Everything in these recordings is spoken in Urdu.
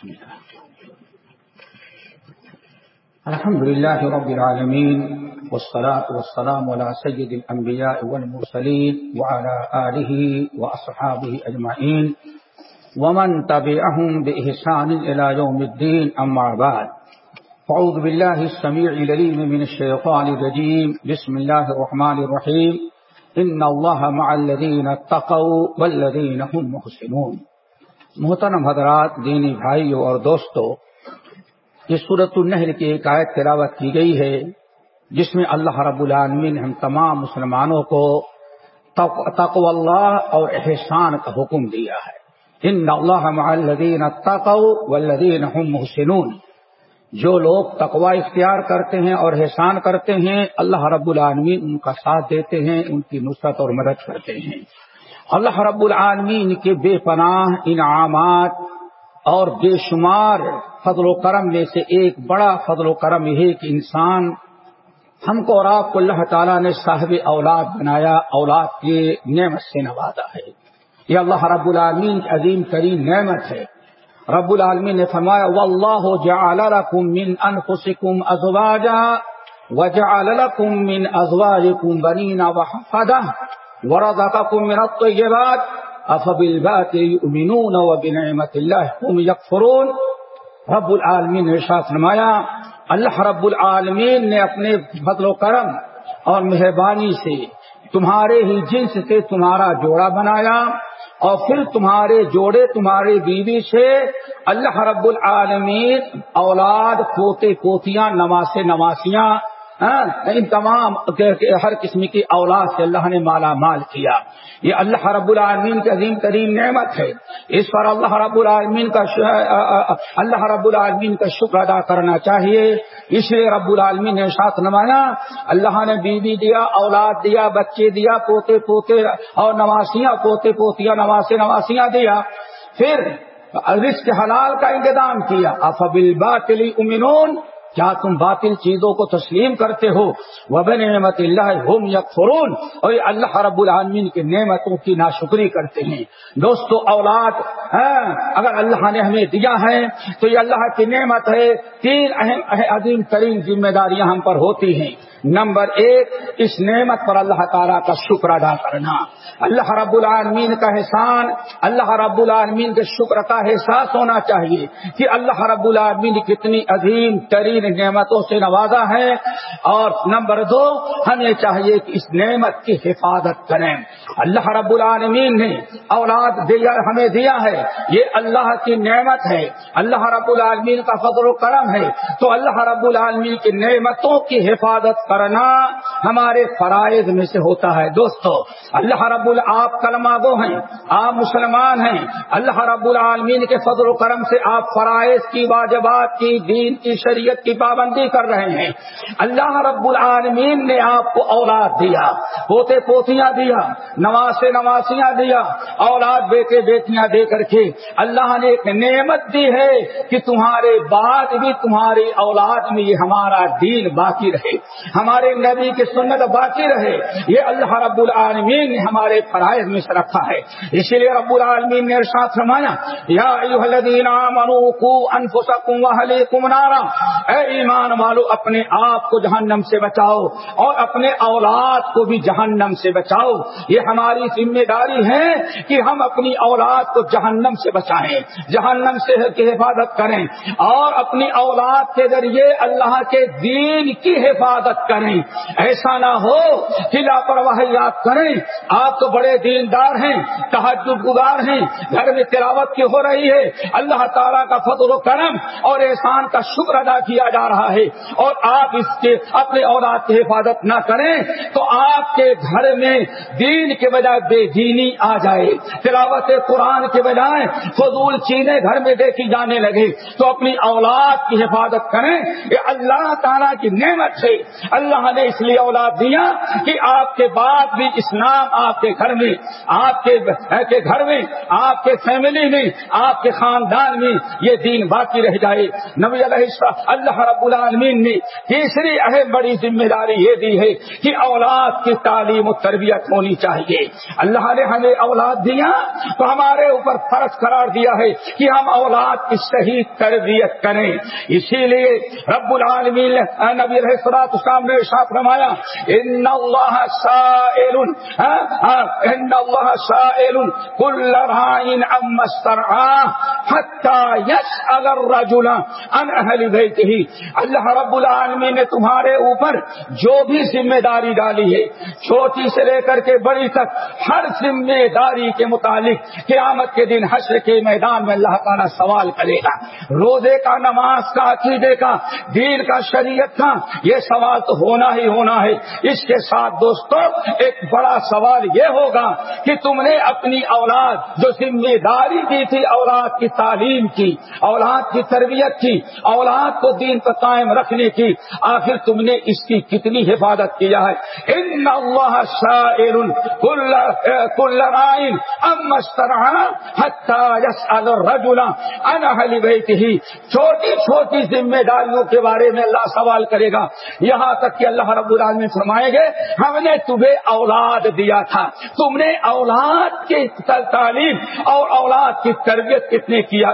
بسم الله. الحمد لله رب العالمين، والصلاة والسلام على سيد الأنبياء والمرسلين وعلى آله وأصحابه أجمعين. ومن تبعهم بإحسان إلى يوم الدين، أما بعد. فعوذ بالله السميع العليم من الشيطان الرجيم. بسم الله الرحمن الرحيم. إن الله مع الذين اتقوا والذين هم محسنون. محترم حضرات، دینی بھائیوں اور دوستوں یہ صورت النحل کی ایک آیت تلاوت کی گئی ہے، جس میں اللہ رب العالمین نے ہم تمام مسلمانوں کو تقو اللہ اور احسان کا حکم دیا ہے۔ ان اللہ الذین اتقوا والذین هم محسنون۔ جو لوگ تقوا اختیار کرتے ہیں اور احسان کرتے ہیں، اللہ رب العالمین ان کا ساتھ دیتے ہیں، ان کی نصرت اور مدد کرتے ہیں۔ اللہ رب العالمین کے بے پناہ انعامات اور بے شمار فضل و کرم میں سے ایک بڑا فضل و کرم یہ کہ انسان ہم کو اور آپ کو اللہ تعالیٰ نے صاحب اولاد بنایا، اولاد کے نعمت سے نوازا ہے۔ یہ اللہ رب العالمین کی عظیم ترین نعمت ہے۔ رب العالمین نے فرمایا، واللہ جعل لکم من انفسکم ازواجا وجعل لکم من ازواجکم بنین وحفدہ ورزقکم من الطیبات افبالبات یؤمنون وبنعمت اللہ هم یکفرون رب العالمین نے ارشاد فرمایا، اللہ رب العالمین نے اپنے فضل و کرم اور مہربانی سے تمہارے ہی جنس سے تمہارا جوڑا بنایا اور پھر تمہارے جوڑے تمہارے بیوی سے اللہ رب العالمین اولاد پوتے پوتیاں نواسے نواسیاں ان تمام ہر قسم کی اولاد سے اللہ نے مالا مال کیا۔ یہ اللہ رب العالمین کی عظیم ترین نعمت ہے۔ اس پر اللہ رب العالمین کا اللہ رب العالمین کا شکر ادا کرنا چاہیے۔ اس لیے رب العالمین نے ساتھ نمایا اللہ نے بیوی دیا، اولاد دیا، بچے دیا، پوتے پوتے اور نواسیاں، پوتے پوتیاں، نواسے نواسیاں دیا۔ پھر رزق حلال کا انتظام کیا۔ افبل باطلی امنون کیا تم باطل چیزوں کو تسلیم کرتے ہو وب نعمت اللہ ہوم یا فرون اور اللہ رب العالمین کی نعمتوں کی ناشکری کرتے ہیں۔ دوستو، اولاد ہاں، اگر اللہ نے ہمیں دیا ہے، تو یہ اللہ کی نعمت ہے۔ تین اہم، عظیم ترین ذمہ داریاں ہم پر ہوتی ہیں۔ نمبر ایک، اس نعمت پر اللہ تعالیٰ کا شکر ادا کرنا۔ اللہ رب العالمین کا احسان، اللہ رب العالمین کے شکر کا احساس ہونا چاہیے کہ اللہ رب العالمین کتنی عظیم ترین نعمتوں سے نوازا ہے۔ اور نمبر دو، ہمیں چاہیے کہ اس نعمت کی حفاظت کریں۔ اللہ رب العالمین نے اولاد دیا، ہمیں دیا ہے۔ یہ اللہ کی نعمت ہے۔ اللہ رب العالمین کا فضل و کرم ہے۔ تو اللہ رب العالمین کی نعمتوں کی حفاظت کرنا ہمارے فرائض میں سے ہوتا ہے۔ دوستو، اللہ رب آپ کلمہ گو ہیں، آپ مسلمان ہیں۔ اللہ رب العالمین کے فضل و کرم سے آپ فرائض کی، واجبات کی، دین کی، شریعت کی پابندی کر رہے ہیں۔ اللہ رب العالمین نے آپ کو اولاد دیا، پوتے پوتیاں دیا نواز نواسیاں دیا، اولاد بیٹے بیٹیاں دے کر کے اللہ نے ایک نعمت دی ہے کہ تمہارے بعد بھی تمہاری اولاد میں یہ ہمارا دین باقی رہے۔ ہمارے نبی کی سنت باقی رہے، یہ اللہ رب العالمین نے ہمارے فرائض میں سے رکھا ہے۔ اسی لیے رب العالمین نے ارشاد فرمایا، یا ایھا الذین آمنوا قوا انفسکم واہلیکم نارا۔ اے ایمان والو، اپنے آپ کو جہنم سے بچاؤ اور اپنے اولاد کو بھی جہنم سے بچاؤ۔ یہ ہماری ذمہ داری ہے کہ ہم اپنی اولاد کو جہنم سے بچائیں، جہنم سے کی حفاظت کریں اور اپنی اولاد کے ذریعے اللہ کے دین کی حفاظت کریں ایسا نہ ہو۔ کہ لاپرواہیات کریں۔ آپ تو بڑے دیندار ہیں تحجد گزار ہیں۔ گھر میں تلاوت کی ہو رہی ہے۔ اللہ تعالیٰ کا فضل و کرم اور احسان کا شکر ادا کیا جا رہا ہے۔ اور آپ اس کے اپنے اولاد کی حفاظت نہ کریں تو آپ کے گھر میں دین کے بجائے بے دینی آ جائے۔ تلاوت قرآن کے بجائے فضول چیزیں گھر میں دیکھی جانے لگے۔ تو اپنی اولاد کی حفاظت کریں۔ یہ اللہ تعالیٰ کی نعمت ہے۔ اللہ نے اس لیے اولاد دیا کہ آپ کے بعد بھی اسلام آپ کے گھر میں، آپ کے گھر میں، آپ کے فیملی میں، آپ کے خاندان میں یہ دین باقی رہ جائے۔ نبی علیہ اللہ رب العالمین نے تیسری اہم بڑی ذمہ داری یہ دی ہے کہ اولاد کی تعلیم و تربیت ہونی چاہیے۔ اللہ نے ہمیں اولاد دیا تو ہمارے اوپر فرض قرار دیا ہے کہ ہم اولاد کی صحیح تربیت کریں۔ اسی لیے رب العالمین نبی السلاط اسلام نے شاپ فرمایا ان اللہ سائل. ان اللہ سائل. کل رائن ام حتى يسأل الرجل عن اللہ رب العالمین نے تمہارے اوپر جو بھی ذمہ داری ڈالی ہے چھوٹی سے لے کر کے بڑی تک، ہر ذمہ داری کے متعلق قیامت کے دن حشر کے میدان میں اللہ تعالیٰ سوال کرے گا۔ روزے کا، نماز کا، عقیدے کا، دین کا، شریعت کا، یہ سوال تو ہونا ہی ہونا ہے۔ اس کے ساتھ دوستوں ایک بڑا سوال یہ ہوگا کہ تم نے اپنی اولاد، جو ذمہ داری دی تھی اولاد کی تعلیم کی، اولاد کی تربیت کی، اولاد کو دین پر قائم رکھنے کی۔ آخر تم نے اس کی کتنی حفاظت کیا ہے؟ ان اللہ شاعر کل رائن ام رجولا انہلی بیت ہی چھوٹی چھوٹی ذمہ داریوں کے بارے میں اللہ سوال کرے گا۔ یہاں تک کہ اللہ رب العالمین فرمائیں گے، ہم نے تمہیں اولاد دیا تھا۔ تم نے اولاد کی تعلیم اور اولاد کی تربیت کتنے کیا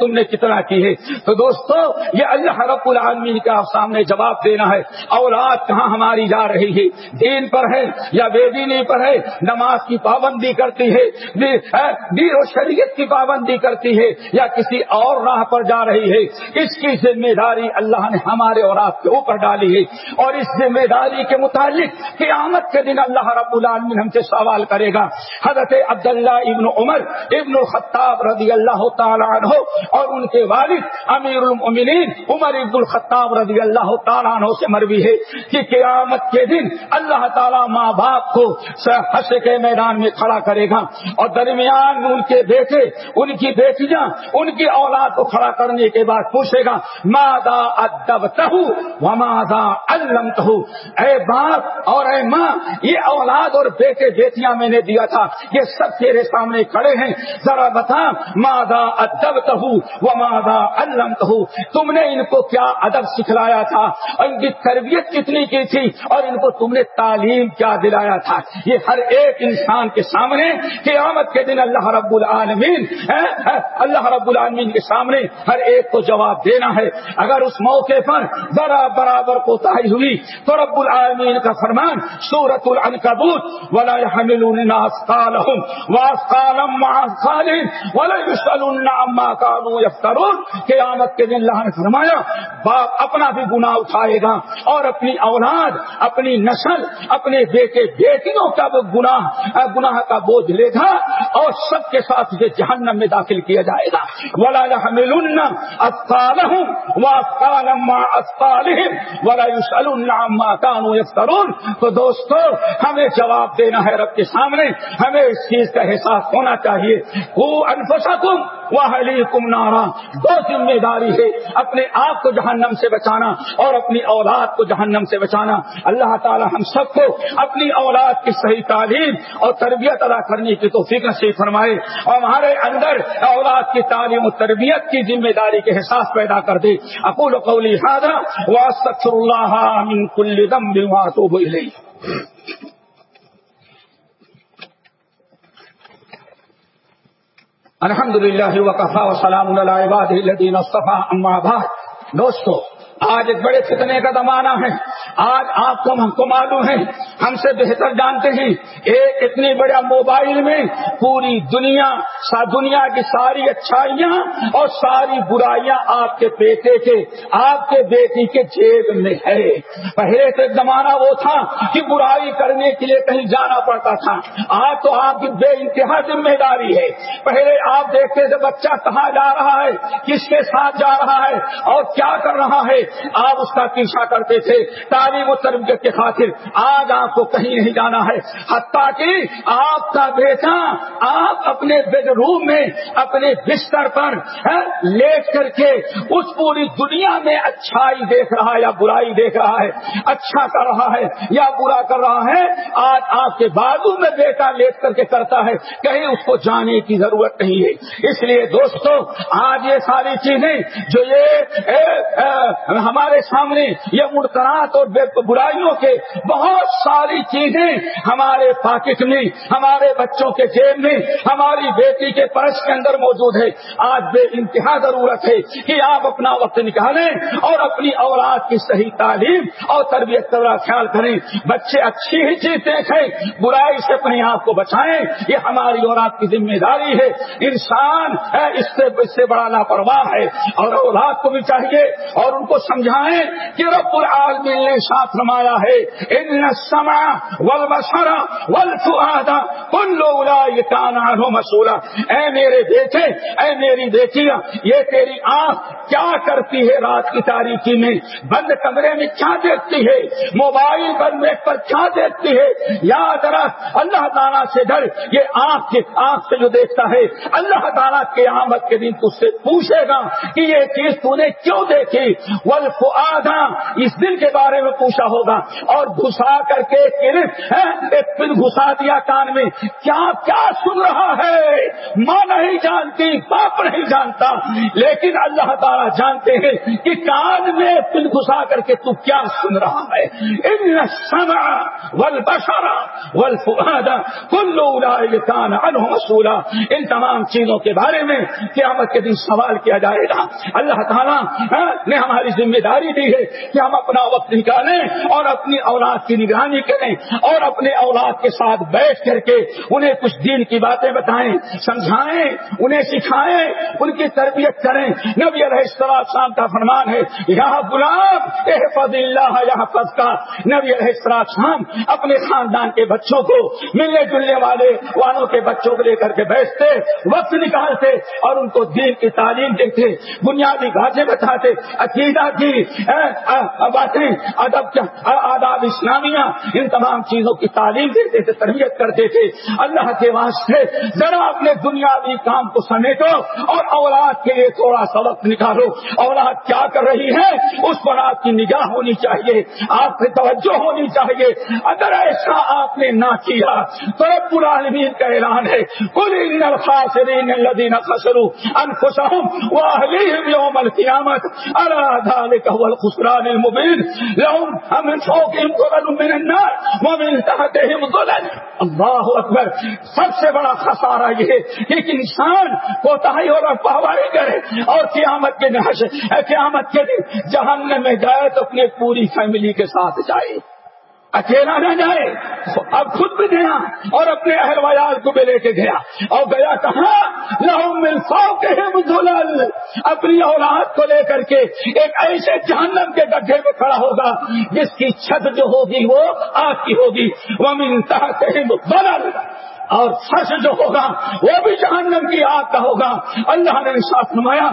تم نے کتنا کی ہے؟ تو دوستو، یہ اللہ رب العالمین کا سامنے جواب دینا ہے، اولاد کہاں ہماری جا رہی ہے؟ دین پر ہے یا بے دینی پر ہے؟ نماز کی پابندی کرتی ہے دین و شریعت کی پابندی کرتی ہے یا کسی اور راہ پر جا رہی ہے؟ اس کی ذمہ داری اللہ نے ہمارے اور آپ کے اوپر ڈالی ہے، اور اس ذمہ داری کے متعلق قیامت کے دن اللہ رب العالمین ہم سے سوال کرے گا۔ حضرت عبداللہ ابن عمر، ابن الخطاب رضی اللہ تعالیٰ عنہ اور ان کے والد امیر المؤمنین عمر ابن الخطاب رضی اللہ تعالیٰ عنہ سے مروی ہے کہ قیامت کے دن اللہ تعالیٰ ماں باپ کو حس کے میدان میں کھڑا کرے گا اور درمیان میں ان کے بیٹے، ان کی بیٹیاں، ان کی اولاد کو کھڑا کرنے کے بعد پوچھے گا مادا ادب تہ مادا الم اے باپ اور اے ماں، یہ اولاد اور بیٹے، بیٹیاں میں نے دیا تھا، یہ سب تیرے سامنے کھڑے ہیں، ذرا بتا مادا ادب تہ و مادا الم تم نے ان کو کیا ادب سکھلایا تھا؟ اور ان کی تربیت کتنی کی تھی؟ اور ان کو تم نے تعلیم کیا دلایا تھا؟ یہ ہر ایک انسان کے سامنے قیامت کے دن اللہ رب العالمین اللہ رب العالمین کے سامنے ہر ایک کو جواب دینا ہے۔ اگر اس موقع پر ذرا برابر کوتاہی ہوئی تو رب العالمین کا فرمان سورت العنکبوت، ولا يحملون اسقالهم واسقالم ولا عما قیامت کے دن اللہ نے فرمایا، باپ اپنا بھی گناہ اٹھائے گا اور اپنی اولاد، اپنی نسل، اپنے بیٹے، بیٹیوں کا وہ گناہ گناہ کا بوجھ لے گا اور سب کے ساتھ اسے جہنم میں داخل کیا جائے گا۔ ولا يحملن اثقالهم واثقالم مع اثقالهم ولا يسالون عما كانوا يفترون۔ تو دوستو، ہمیں جواب دینا ہے رب کے سامنے، ہمیں اس چیز کا احساس ہونا چاہیے۔ وہ انفسکم وہلیکم نارا۔ دو ذمہ داری ہے اپنے آپ کو جہنم سے بچانا اور اپنی اولاد کو جہنم سے بچانا۔ اللہ تعالی ہم سب کو اپنی اولاد کی صحیح تعلیم اور تربیت ادا کرنے کی توفیق سے فرمائے اور ہمارے اندر اولاد کی تعلیم و تربیت کی ذمہ داری کے احساس پیدا کر دے۔ اقول قولی هذا واستغفر الله من كل ذنب واتوب اليه الحمد للہ وقفا وسلام اللہ الدین اما بعد، دوستو، آج ایک بڑے فتنے کا زمانہ ہے۔ آج آپ کو ہم کو معلوم ہے، ہم سے بہتر جانتے ہیں، ایک اتنی بڑا موبائل میں پوری دنیا، سا دنیا کی ساری اچھائیاں اور ساری برائیاں آپ کے بیٹے کے، آپ کے بیٹی کے جیب میں ہے۔ پہلے سے زمانہ وہ تھا کہ برائی کرنے کے لیے کہیں جانا پڑتا تھا۔ آج تو آپ کی بے انتہا ذمہ داری ہے۔ پہلے آپ دیکھتے تھے بچہ کہاں جا رہا ہے، کس کے ساتھ جا رہا ہے اور کیا کر رہا ہے۔ آپ اس کا پیچھا کرتے تھے تعلیم و تربیت کے خاطر آج آپ کو کہیں نہیں جانا ہے۔ حتیٰ کہ آپ کا بیٹا آپ اپنے بیڈ روم میں اپنے بستر پر لیٹ کر کے اس پوری دنیا میں اچھائی دیکھ رہا ہے یا برائی دیکھ رہا ہے۔ اچھا کر رہا ہے یا برا کر رہا ہے، آج آپ کے بازو میں بیٹا لیٹ کر کے کرتا ہے۔ کہیں اس کو جانے کی ضرورت نہیں ہے۔ اس لیے دوستو، آج یہ ساری چیزیں جو یہ ہمارے سامنے یہ مڑکرات اور برائیوں کے بہت ساری چیزیں ہمارے پاکٹ میں، ہمارے بچوں کے جیب میں، ہماری بیٹی کے پرش کے اندر موجود ہے آج بے انتہا ضرورت ہے کہ آپ اپنا وقت نکالیں اور اپنی اولاد کی صحیح تعلیم اور تربیت کا خیال کریں۔ بچے اچھی ہی چیز دیکھیں، برائی سے اپنے آپ کو بچائیں۔ یہ ہماری اولاد کی ذمہ داری ہے۔ انسان ہے، اس سے اس سے بڑا لاپرواہ ہے۔ اور اولاد کو بھی چاہیے اور ان کو سمجھائیں کہ رب العالمین نے ساتھ رمایا ہے۔ ان سما ول بسرا ول سہادا کن لوگ یہ اے میرے بیٹے، اے میری بیٹیاں، یہ تیری آنکھ کیا کرتی ہے رات کی تاریخی میں؟ بند کمرے میں کیا دیکھتی ہے؟ موبائل بند پر کیا دیکھتی ہے؟ یاد رکھ اللہ تعالیٰ سے ڈر، یہ آنکھ کے آنکھ سے جو دیکھتا ہے؟ اللہ تعالیٰ کے آمد کے دن تج سے پوچھے گا کہ یہ چیز تو نے کیوں دیکھی؟ ولف آدھا اس دن کے بارے میں پوچھا ہوگا اور گھسا کر کے گھسا دیا کان میں، کیا کیا سن رہا ہے؟ ماں نہیں جانتی، باپ نہیں جانتا۔ لیکن اللہ تعالیٰ جانتے ہیں کہ کان میں پل گھسا کر کے تو کیا سن رہا ہے۔ ان سما ول بسارا ول فہدا کلو کان انسولہ ان تمام چیزوں کے بارے میں قیامت کے دن سوال کیا جائے گا۔ اللہ تعالیٰ ہاں، نے ہماری ذمہ داری دی ہے کہ ہم اپنا وقت نکالیں اور اپنی اولاد کی نگرانی کریں اور اپنے اولاد کے ساتھ بیٹھ کر کے انہیں کچھ دین کی باتیں بتائیں۔ سمجھائیں، انہیں سکھائیں، ان کی تربیت کریں۔ نبی علیہ السلام شام کا فرمان ہے یہاں غلام، احفظ اللہ یہاں فض کا۔ نبی علیہ السلام شام اپنے خاندان کے بچوں کو ملنے جلنے والے والوں کے بچوں کو لے کر کے بیٹھتے، وقت نکالتے اور ان کو دین کی تعلیم دیتے، بنیادی باتیں بتاتے، عقیدہ کی باتیں، ادب آداب اسلامیہ، ان تمام چیزوں کی تعلیم دیتے تھے، تربیت کرتے تھے۔ اللہ کے واسطے ذرا اپنے دنیاوی کام کو سمیٹو اور اولاد کے لیے تھوڑا سا وقت نکالو۔ اولاد کیا کر رہی ہے؟ اس پر آپ کی نگاہ ہونی چاہیے، آپ کی توجہ ہونی چاہیے۔ اگر ایسا آپ نے نہ کیا تو العالمین کا اعلان ہے کل الخاسرین الذين خسروا انفسهم واهليهم يوم القيامه الا ذلك هو الخسران المبين۔ لهم من فوقهم ظلل من النار، ومن تحتهم ظلل۔ اللہ اکبر، سب سے بڑا خسارہ یہ یعنی ایک انسان کوتاہی اور پاواری کرے اور قیامت کے نحش قیامت کے دن جہنم میں جائے تو اپنے پوری فیملی کے ساتھ جائے۔ اکیلا نہ جائے، اب خود بھی گیا اور اپنے اہل ویال کو بھی لے کے گیا۔ اور گیا کہاں؟ لہو مل سو اپنی اولاد کو لے کر کے ایک ایسے جہنم کے گڈھے میں کھڑا ہوگا، جس کی چھت جو ہوگی وہ آپ کی ہوگی۔ وہ ملتا کہ بدل اور فرش جو ہوگا، وہ بھی جہنم کی آگ کا ہوگا۔ اللہ نے ساتھ نمایا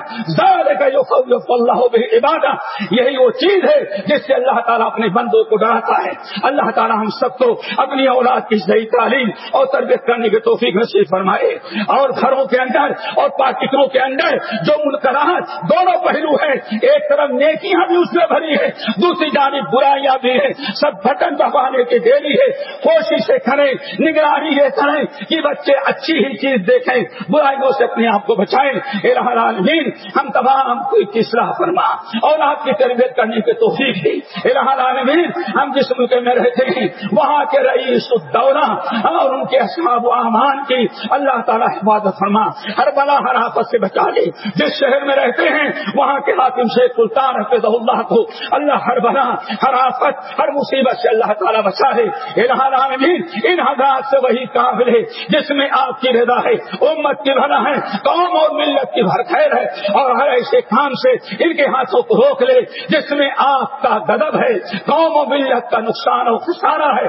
اللہ عبادت یہی وہ چیز ہے جس سے اللہ تعالیٰ اپنے بندوں کو ڈراتا ہے۔ اللہ تعالیٰ ہم سب کو اپنی اولاد کی صحیح تعلیم اور تربیت کرنے کی توفیق نصیب فرمائے۔ اور گھروں کے اندر اور پارٹیوں کے اندر جو منقراہٹ دونوں پہلو ہیں۔ ایک طرف نیکیاں بھی اس میں بھری ہے دوسری جانب برائیاں بھی ہیں۔ سب بٹن بہانے کی دیری ہے۔ کوشش کریں، نگرانی یہ کریں کہ بچے اچھی ہی چیز دیکھیں، برائیوں سے اپنے آپ کو بچائیں۔ العالمین، ہم تمام کی اصلاح فرما۔ اور آپ کی تربیت کرنے کی توفیق دی۔ العالمین، ہم جس ملک میں رہتے ہیں وہاں کے رئیس الدورہ اور ان کے اسباب و احمان کی اللہ تعالیٰ حفاظت فرما۔ ہر بلا ہر آفت سے بچا لے۔ جس شہر میں رہتے ہیں، وہاں کے حاکم شیخ سلطان حفظ اللہ کو اللہ ہر بلا، ہر آفت، ہر مصیبت سے اللہ تعالیٰ بچا لے۔ العالمین، ان حضرات سے وہی قابل لے جس میں آپ کی رضا ہے، امت کی بھلا ہے، قوم اور ملت کی بھر خیر ہے اور ہر ایسے کام سے ان کے ہاتھوں کو روک لے، جس میں آپ کا گدب ہے۔ قوم و ملت کا نقصان و خسارا ہے۔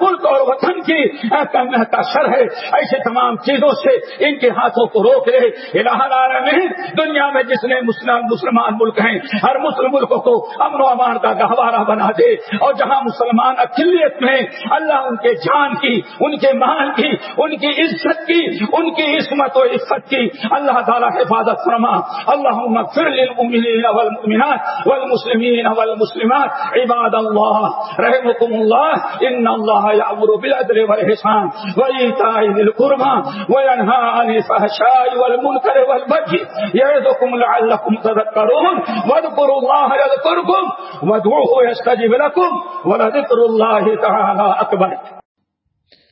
ملک اور وطن کی کا سر ہے۔ ایسے تمام چیزوں سے ان کے ہاتھوں کو روک لے۔ الہ دنیا میں جس نے مسلمان ملک ہیں، ہر مسلم ملک کو امن و امان کا گہوارہ بنا دے۔ اور جہاں مسلمان اقلیت میں اللہ ان کے جان کی، ان کے مان کی ان کی عزت کی، ان کی عصمت و عزت کی۔ اللہ تعالیٰ حفاظت فرما۔ اللہ للمؤمنین والمؤمنات والمسلمین والمسلمات۔ عباد اللہ رحمكم اللہ۔ ان اللہ یعمر بالعدل والحسان۔ ویتاء ذی القربى وینهى عن الفحشاء والمنکر والبغي یعظکم لعلکم تذکرون۔ واذکروا اللہ یذکرکم۔ وادعوه یستجب لکم۔ ولذکر اللہ تعالی اکبر۔